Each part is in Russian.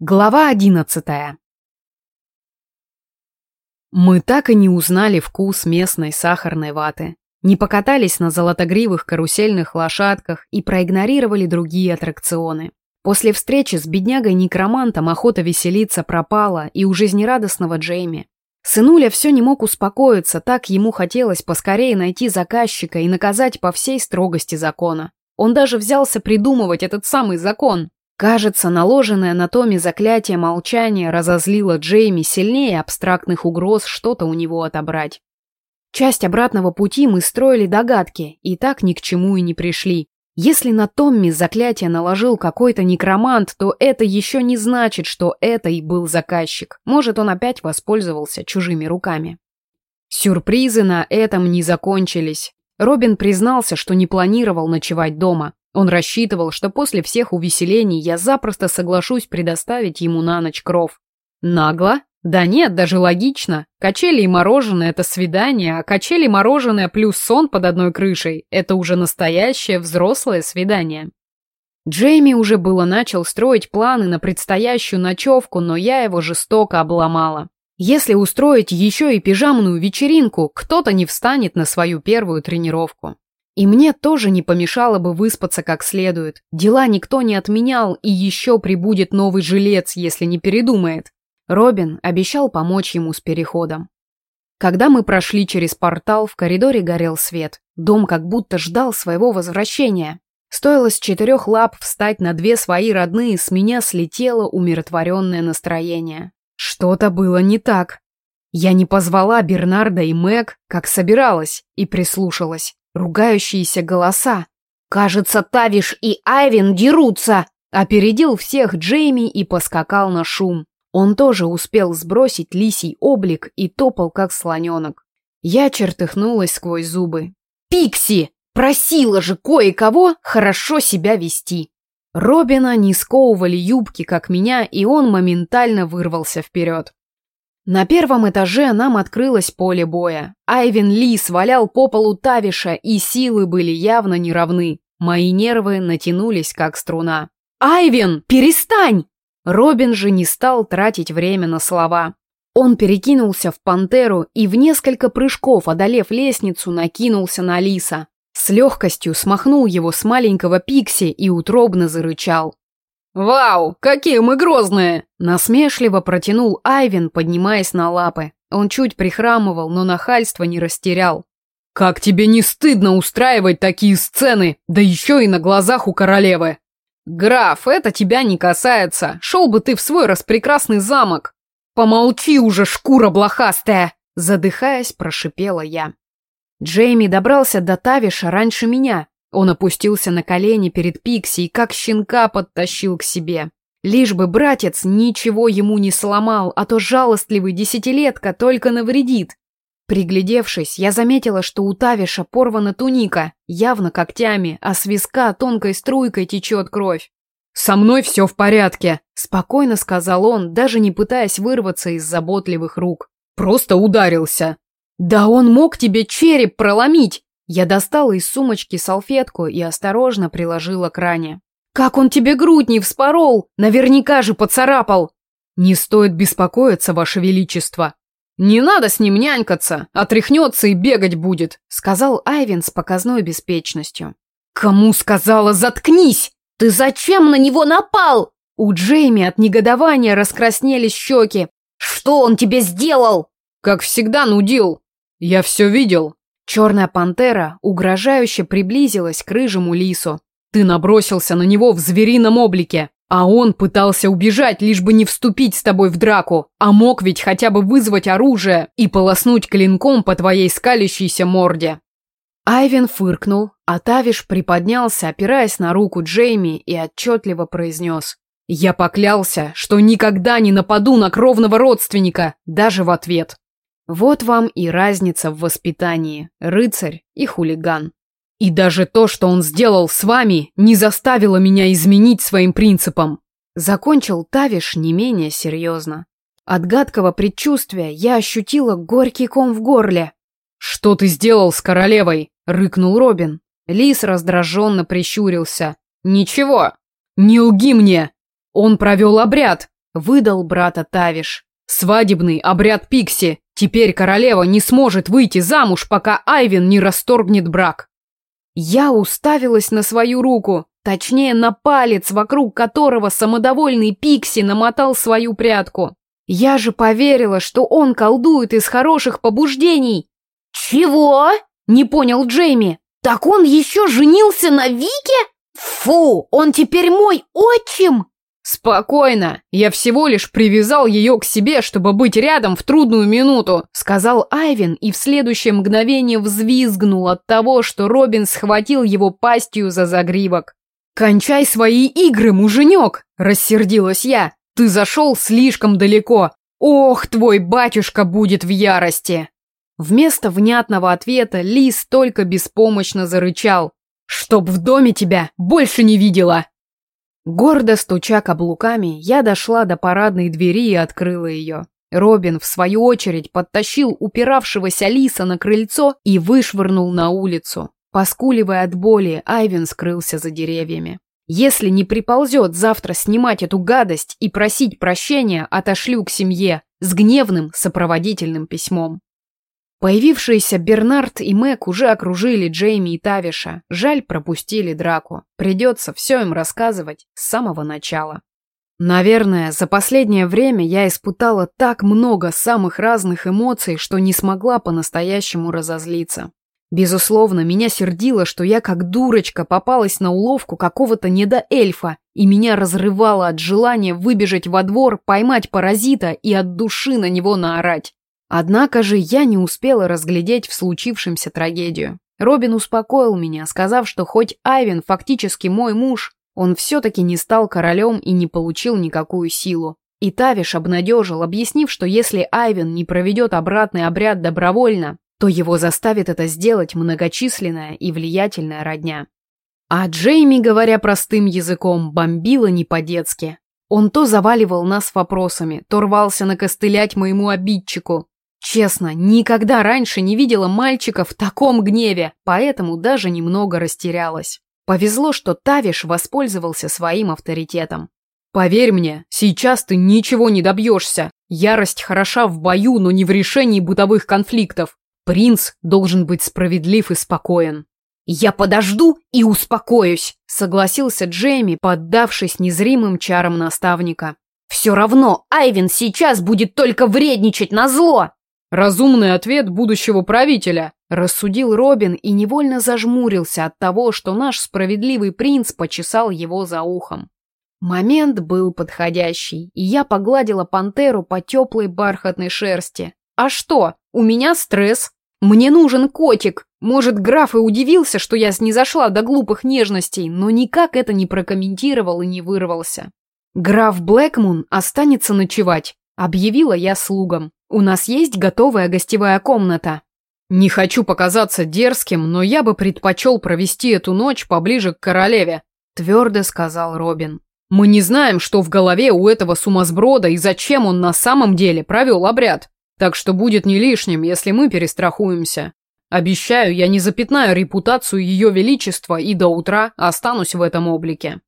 Глава одиннадцатая. Мы так и не узнали вкус местной сахарной ваты, не покатались на золотогривых карусельных лошадках и проигнорировали другие аттракционы. После встречи с беднягой-некромантом охота веселиться пропала и у жизнерадостного Джейми. Сынуля все не мог успокоиться, так ему хотелось поскорее найти заказчика и наказать по всей строгости закона. Он даже взялся придумывать этот самый закон. Кажется, наложенное на Томми заклятие молчания разозлило Джейми сильнее абстрактных угроз что-то у него отобрать. Часть обратного пути мы строили догадки, и так ни к чему и не пришли. Если на Томми заклятие наложил какой-то некромант, то это еще не значит, что это и был заказчик. Может, он опять воспользовался чужими руками. Сюрпризы на этом не закончились. Робин признался, что не планировал ночевать дома. Он рассчитывал, что после всех увеселений я запросто соглашусь предоставить ему на ночь кров. Нагло? Да нет, даже логично. Качели и мороженое – это свидание, а качели и мороженое плюс сон под одной крышей – это уже настоящее взрослое свидание. Джейми уже было начал строить планы на предстоящую ночевку, но я его жестоко обломала. Если устроить еще и пижамную вечеринку, кто-то не встанет на свою первую тренировку. И мне тоже не помешало бы выспаться как следует. Дела никто не отменял, и еще прибудет новый жилец, если не передумает. Робин обещал помочь ему с переходом. Когда мы прошли через портал, в коридоре горел свет. Дом как будто ждал своего возвращения. Стоило с четырех лап встать на две свои родные, с меня слетело умиротворенное настроение. Что-то было не так. Я не позвала Бернарда и Мэг, как собиралась, и прислушалась ругающиеся голоса. «Кажется, Тавиш и Айвин дерутся!» Опередил всех Джейми и поскакал на шум. Он тоже успел сбросить лисий облик и топал, как слоненок. Я чертыхнулась сквозь зубы. «Пикси! Просила же кое-кого хорошо себя вести!» Робина не сковывали юбки, как меня, и он моментально вырвался вперед. На первом этаже нам открылось поле боя. Айвен Ли свалял по полу Тавиша, и силы были явно неравны. Мои нервы натянулись, как струна. «Айвен, перестань!» Робин же не стал тратить время на слова. Он перекинулся в пантеру и в несколько прыжков, одолев лестницу, накинулся на Лиса. С легкостью смахнул его с маленького пикси и утробно зарычал. «Вау, какие мы грозные!» Насмешливо протянул Айвен, поднимаясь на лапы. Он чуть прихрамывал, но нахальство не растерял. «Как тебе не стыдно устраивать такие сцены, да еще и на глазах у королевы?» «Граф, это тебя не касается. Шел бы ты в свой распрекрасный замок!» «Помолчи уже, шкура блохастая!» Задыхаясь, прошипела я. Джейми добрался до Тавиша раньше меня, он опустился на колени перед Пикси и как щенка подтащил к себе. Лишь бы братец ничего ему не сломал, а то жалостливый десятилетка только навредит. Приглядевшись, я заметила, что у Тавиша порвана туника, явно когтями, а с виска тонкой струйкой течет кровь. «Со мной все в порядке», – спокойно сказал он, даже не пытаясь вырваться из заботливых рук. «Просто ударился». «Да он мог тебе череп проломить!» Я достала из сумочки салфетку и осторожно приложила к ране. «Как он тебе грудь не вспорол? Наверняка же поцарапал!» «Не стоит беспокоиться, ваше величество!» «Не надо с ним нянькаться, отряхнется и бегать будет», сказал Айвен с показной беспечностью. «Кому сказала заткнись? Ты зачем на него напал?» У Джейми от негодования раскраснелись щеки. «Что он тебе сделал?» «Как всегда нудил. Я все видел. Черная пантера угрожающе приблизилась к рыжему лису. «Ты набросился на него в зверином облике, а он пытался убежать, лишь бы не вступить с тобой в драку, а мог ведь хотя бы вызвать оружие и полоснуть клинком по твоей скалящейся морде». Айвен фыркнул, а Тавиш приподнялся, опираясь на руку Джейми и отчетливо произнес. «Я поклялся, что никогда не нападу на кровного родственника, даже в ответ. Вот вам и разница в воспитании, рыцарь и хулиган. И даже то, что он сделал с вами, не заставило меня изменить своим принципам. Закончил Тавиш не менее серьезно. От гадкого предчувствия я ощутила горький ком в горле. «Что ты сделал с королевой?» — рыкнул Робин. Лис раздраженно прищурился. «Ничего. Не лги мне. Он провел обряд. выдал брата Тавиш. «Свадебный обряд Пикси. Теперь королева не сможет выйти замуж, пока Айвен не расторгнет брак». Я уставилась на свою руку, точнее на палец, вокруг которого самодовольный Пикси намотал свою прядку. Я же поверила, что он колдует из хороших побуждений. «Чего?» — не понял Джейми. «Так он еще женился на Вике? Фу, он теперь мой отчим!» «Спокойно, я всего лишь привязал ее к себе, чтобы быть рядом в трудную минуту», сказал Айвен и в следующее мгновение взвизгнул от того, что Робин схватил его пастью за загривок. «Кончай свои игры, муженек!» – рассердилась я. «Ты зашел слишком далеко. Ох, твой батюшка будет в ярости!» Вместо внятного ответа Лис только беспомощно зарычал. «Чтоб в доме тебя больше не видела!» Гордо стуча каблуками, я дошла до парадной двери и открыла ее. Робин, в свою очередь, подтащил упиравшегося лиса на крыльцо и вышвырнул на улицу. Поскуливая от боли, Айвен скрылся за деревьями. Если не приползет завтра снимать эту гадость и просить прощения, отошлю к семье с гневным сопроводительным письмом. Появившиеся Бернард и Мэг уже окружили Джейми и Тавиша. Жаль, пропустили драку. Придется все им рассказывать с самого начала. Наверное, за последнее время я испытала так много самых разных эмоций, что не смогла по-настоящему разозлиться. Безусловно, меня сердило, что я как дурочка попалась на уловку какого-то недоэльфа, и меня разрывало от желания выбежать во двор, поймать паразита и от души на него наорать. Однако же я не успела разглядеть в случившемся трагедию. Робин успокоил меня, сказав, что хоть Айвен фактически мой муж, он все-таки не стал королем и не получил никакую силу. И Тавиш обнадежил, объяснив, что если Айвен не проведет обратный обряд добровольно, то его заставит это сделать многочисленная и влиятельная родня. А Джейми, говоря простым языком, бомбила не по-детски. Он то заваливал нас вопросами, то рвался накостылять моему обидчику, Честно, никогда раньше не видела мальчика в таком гневе, поэтому даже немного растерялась. Повезло, что Тавиш воспользовался своим авторитетом. «Поверь мне, сейчас ты ничего не добьешься. Ярость хороша в бою, но не в решении бытовых конфликтов. Принц должен быть справедлив и спокоен». «Я подожду и успокоюсь», — согласился Джейми, поддавшись незримым чарам наставника. «Все равно Айвен сейчас будет только вредничать на зло!» «Разумный ответ будущего правителя», – рассудил Робин и невольно зажмурился от того, что наш справедливый принц почесал его за ухом. Момент был подходящий, и я погладила пантеру по теплой бархатной шерсти. «А что? У меня стресс. Мне нужен котик. Может, граф и удивился, что я снизошла до глупых нежностей, но никак это не прокомментировал и не вырвался. Граф Блэкмун останется ночевать, объявила я слугам. У нас есть готовая гостевая комната. Не хочу показаться дерзким, но я бы предпочел провести эту ночь поближе к королеве, твердо сказал Робин. Мы не знаем, что в голове у этого сумасброда и зачем он на самом деле провел обряд. Так что будет не лишним, если мы перестрахуемся. Обещаю, я не запятнаю репутацию ее величества и до утра останусь в этом облике.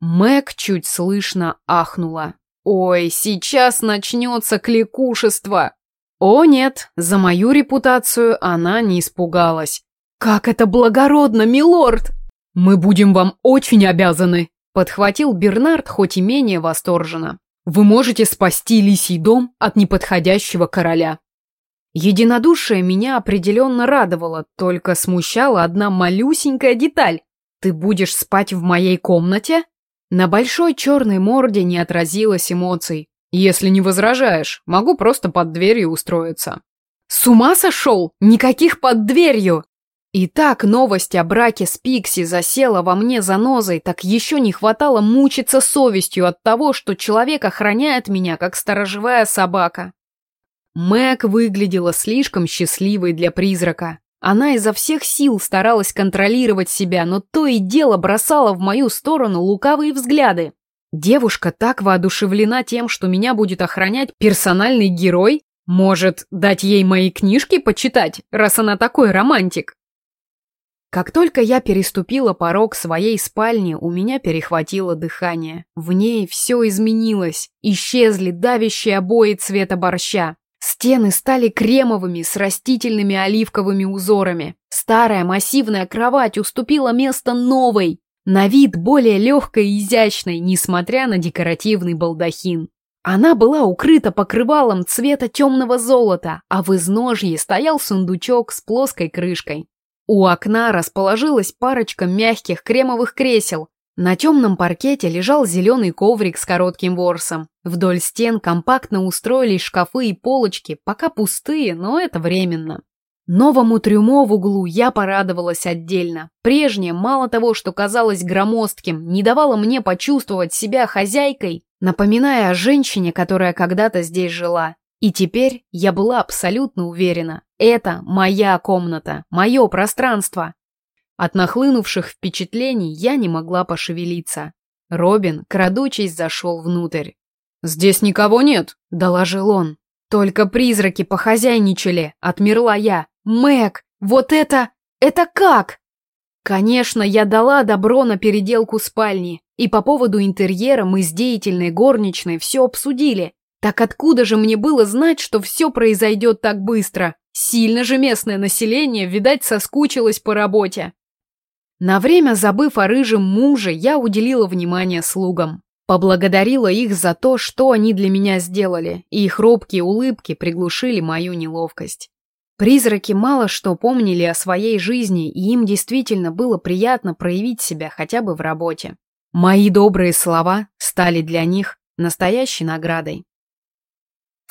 Мэг чуть слышно ахнула. Ой, сейчас начнется кликушество. О нет, за мою репутацию она не испугалась. Как это благородно, милорд! Мы будем вам очень обязаны, подхватил Бернард, хоть и менее восторженно. Вы можете спасти лисий дом от неподходящего короля. Единодушие меня определенно радовало, только смущала одна малюсенькая деталь. Ты будешь спать в моей комнате? На большой черной морде не отразилось эмоций. Если не возражаешь, могу просто под дверью устроиться. С ума сошел? Никаких под дверью! И так новость о браке с Пикси засела во мне занозой, так еще не хватало мучиться совестью от того, что человек охраняет меня, как сторожевая собака. Мэг выглядела слишком счастливой для призрака. Она изо всех сил старалась контролировать себя, но то и дело бросала в мою сторону лукавые взгляды. Девушка так воодушевлена тем, что меня будет охранять персональный герой. Может, дать ей мои книжки почитать, раз она такой романтик? Как только я переступила порог своей спальни, у меня перехватило дыхание. В ней все изменилось. Исчезли давящие обои цвета борща. Стены стали кремовыми с растительными оливковыми узорами. Старая массивная кровать уступила место новой, на вид более легкой и изящной, несмотря на декоративный балдахин. Она была укрыта покрывалом цвета темного золота, а в изножье стоял сундучок с плоской крышкой. У окна расположилась парочка мягких кремовых кресел. На темном паркете лежал зеленый коврик с коротким ворсом. Вдоль стен компактно устроились шкафы и полочки, пока пустые, но это временно. Новому трюмо в углу я порадовалась отдельно. Прежнее, мало того, что казалось громоздким, не давало мне почувствовать себя хозяйкой, напоминая о женщине, которая когда-то здесь жила. И теперь я была абсолютно уверена, это моя комната, мое пространство. От нахлынувших впечатлений я не могла пошевелиться. Робин, крадучись, зашел внутрь. «Здесь никого нет», — доложил он. «Только призраки похозяйничали», — отмерла я. «Мэг, вот это... это как?» Конечно, я дала добро на переделку спальни, и по поводу интерьера мы с деятельной горничной все обсудили. Так откуда же мне было знать, что все произойдет так быстро? Сильно же местное население, видать, соскучилось по работе. На время забыв о рыжем муже, я уделила внимание слугам. Поблагодарила их за то, что они для меня сделали, и их робкие улыбки приглушили мою неловкость. Призраки мало что помнили о своей жизни, и им действительно было приятно проявить себя хотя бы в работе. Мои добрые слова стали для них настоящей наградой.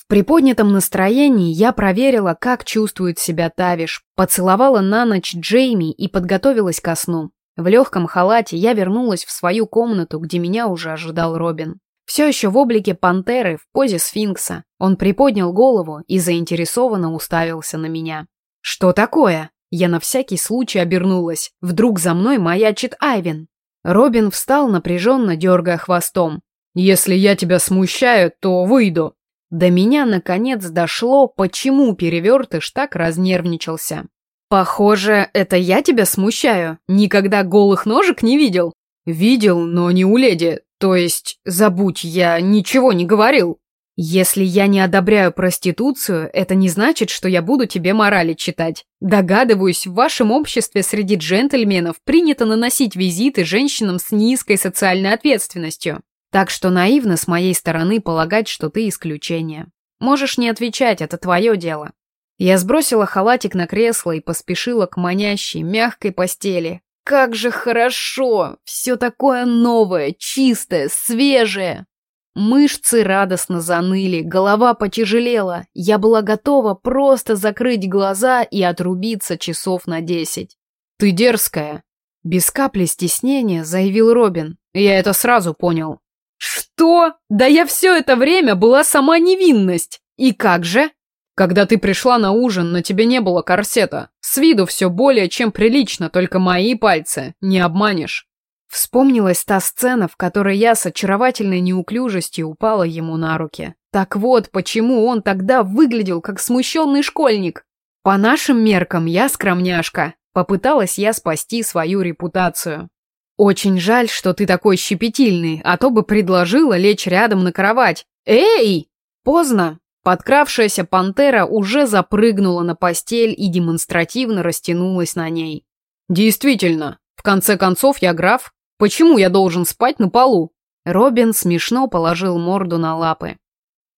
В приподнятом настроении я проверила, как чувствует себя Тавиш, поцеловала на ночь Джейми и подготовилась ко сну. В легком халате я вернулась в свою комнату, где меня уже ожидал Робин. Все еще в облике пантеры, в позе сфинкса. Он приподнял голову и заинтересованно уставился на меня. «Что такое?» Я на всякий случай обернулась. Вдруг за мной маячит Айвен. Робин встал, напряженно дергая хвостом. «Если я тебя смущаю, то выйду», до меня наконец дошло, почему перевертыш так разнервничался. «Похоже, это я тебя смущаю. Никогда голых ножек не видел?» «Видел, но не у леди. То есть, забудь, я ничего не говорил». «Если я не одобряю проституцию, это не значит, что я буду тебе морали читать. Догадываюсь, в вашем обществе среди джентльменов принято наносить визиты женщинам с низкой социальной ответственностью. Так что наивно с моей стороны полагать, что ты исключение. Можешь не отвечать, это твое дело. Я сбросила халатик на кресло и поспешила к манящей, мягкой постели. Как же хорошо! Все такое новое, чистое, свежее! Мышцы радостно заныли, голова потяжелела. Я была готова просто закрыть глаза и отрубиться часов на десять. «Ты дерзкая!» Без капли стеснения заявил Робин. Я это сразу понял. «Что? Да я все это время была сама невинность! И как же?» «Когда ты пришла на ужин, на тебе не было корсета. С виду все более чем прилично, только мои пальцы. Не обманешь». Вспомнилась та сцена, в которой я с очаровательной неуклюжестью упала ему на руки. Так вот, почему он тогда выглядел как смущенный школьник. По нашим меркам я скромняшка. Попыталась я спасти свою репутацию. «Очень жаль, что ты такой щепетильный, а то бы предложила лечь рядом на кровать. Эй!» Поздно. Подкравшаяся пантера уже запрыгнула на постель и демонстративно растянулась на ней. «Действительно, в конце концов я граф. Почему я должен спать на полу?» Робин смешно положил морду на лапы.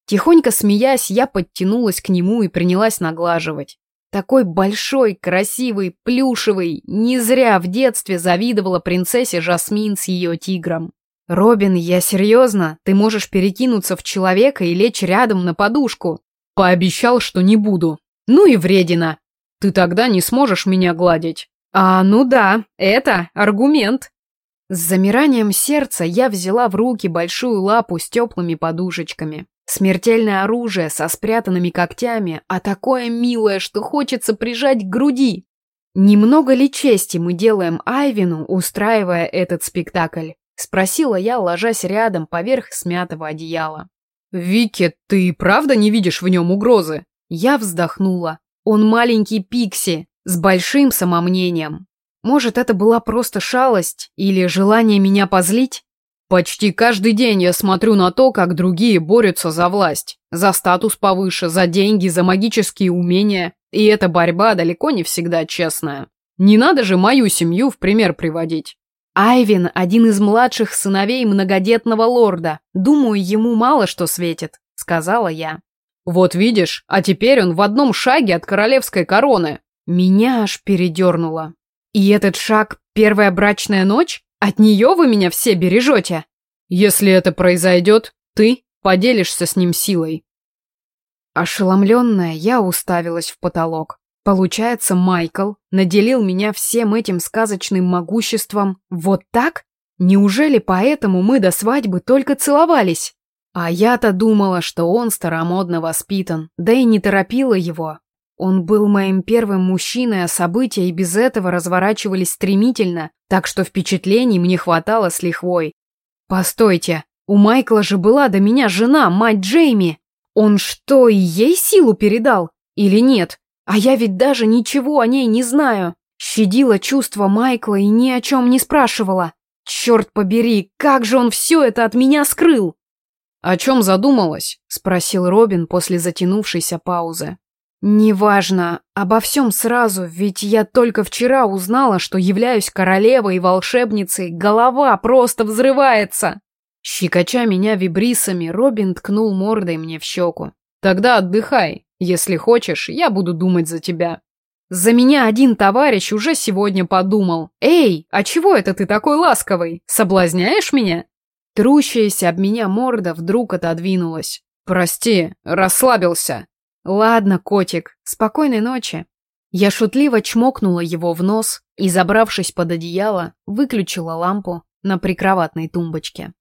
Тихонько смеясь, я подтянулась к нему и принялась наглаживать. Такой большой, красивый, плюшевый. Не зря в детстве завидовала принцессе Жасмин с ее тигром. «Робин, я серьезно? Ты можешь перекинуться в человека и лечь рядом на подушку?» «Пообещал, что не буду». «Ну и вредина. Ты тогда не сможешь меня гладить». «А, ну да, это аргумент». С замиранием сердца я взяла в руки большую лапу с теплыми подушечками. Смертельное оружие со спрятанными когтями, а такое милое, что хочется прижать к груди. Немного ли чести мы делаем Айвину, устраивая этот спектакль? Спросила я, ложась рядом поверх смятого одеяла. «Вики, ты правда не видишь в нем угрозы?» Я вздохнула. Он маленький пикси, с большим самомнением. Может, это была просто шалость или желание меня позлить? Почти каждый день я смотрю на то, как другие борются за власть, за статус повыше, за деньги, за магические умения. И эта борьба далеко не всегда честная. Не надо же мою семью в пример приводить. Айвин – один из младших сыновей многодетного лорда. Думаю, ему мало что светит, сказала я. Вот видишь, а теперь он в одном шаге от королевской короны. Меня аж передернуло. И этот шаг – первая брачная ночь? От нее вы меня все бережете? Если это произойдет, ты поделишься с ним силой. Ошеломленная, я уставилась в потолок. Получается, Майкл наделил меня всем этим сказочным могуществом вот так? Неужели поэтому мы до свадьбы только целовались? А я-то думала, что он старомодно воспитан, да и не торопила его, он был моим первым мужчиной, а события и без этого разворачивались стремительно, так что впечатлений мне хватало с лихвой. Постойте, у Майкла же была до меня жена, мать Джейми. Он что, и ей силу передал? Или нет? А я ведь даже ничего о ней не знаю. Щадила чувства Майкла и ни о чем не спрашивала. Черт побери, как же он все это от меня скрыл? «О чем задумалась?» — спросил Робин после затянувшейся паузы. «Неважно, обо всем сразу, ведь я только вчера узнала, что являюсь королевой и волшебницей, голова просто взрывается!» Щекоча меня вибрисами, Робин ткнул мордой мне в щеку. «Тогда отдыхай. Если хочешь, я буду думать за тебя». За меня один товарищ уже сегодня подумал. «Эй, а чего это ты такой ласковый? Соблазняешь меня?» Трущаяся об меня морда вдруг отодвинулась. «Прости, расслабился», «Ладно, котик, спокойной ночи». Я шутливо чмокнула его в нос и, забравшись под одеяло, выключила лампу на прикроватной тумбочке.